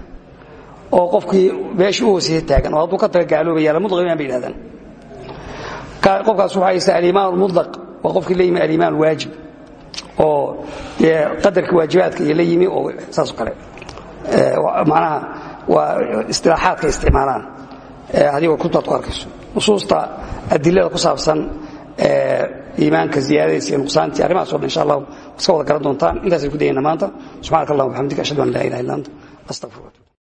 oo qofkii meeshii u hooseeya taagan oo hadduu ka taga gaaloobaya mulaq iman bay yidhahdaan. Qofkaas wuxuu haysta alimaan mulaq waa qofkii la yimi alimaan waajib oo dee qadarka waajibaadka iyo la yimi oo saas oo kale. Macnaha waa istilaaxaadka isticmaalaan. Adigoo kutaad ku arkayso nusuusta adilada ku saabsan iimaanka ziyaadadiisa iyo nuqsaantii arrimahaas o insha allah iska wada garan doontaan. Intaasay ku dayayna maanta subxanak allah wabxamdika ashhadu an laa ilaha illa anta astaqfiruk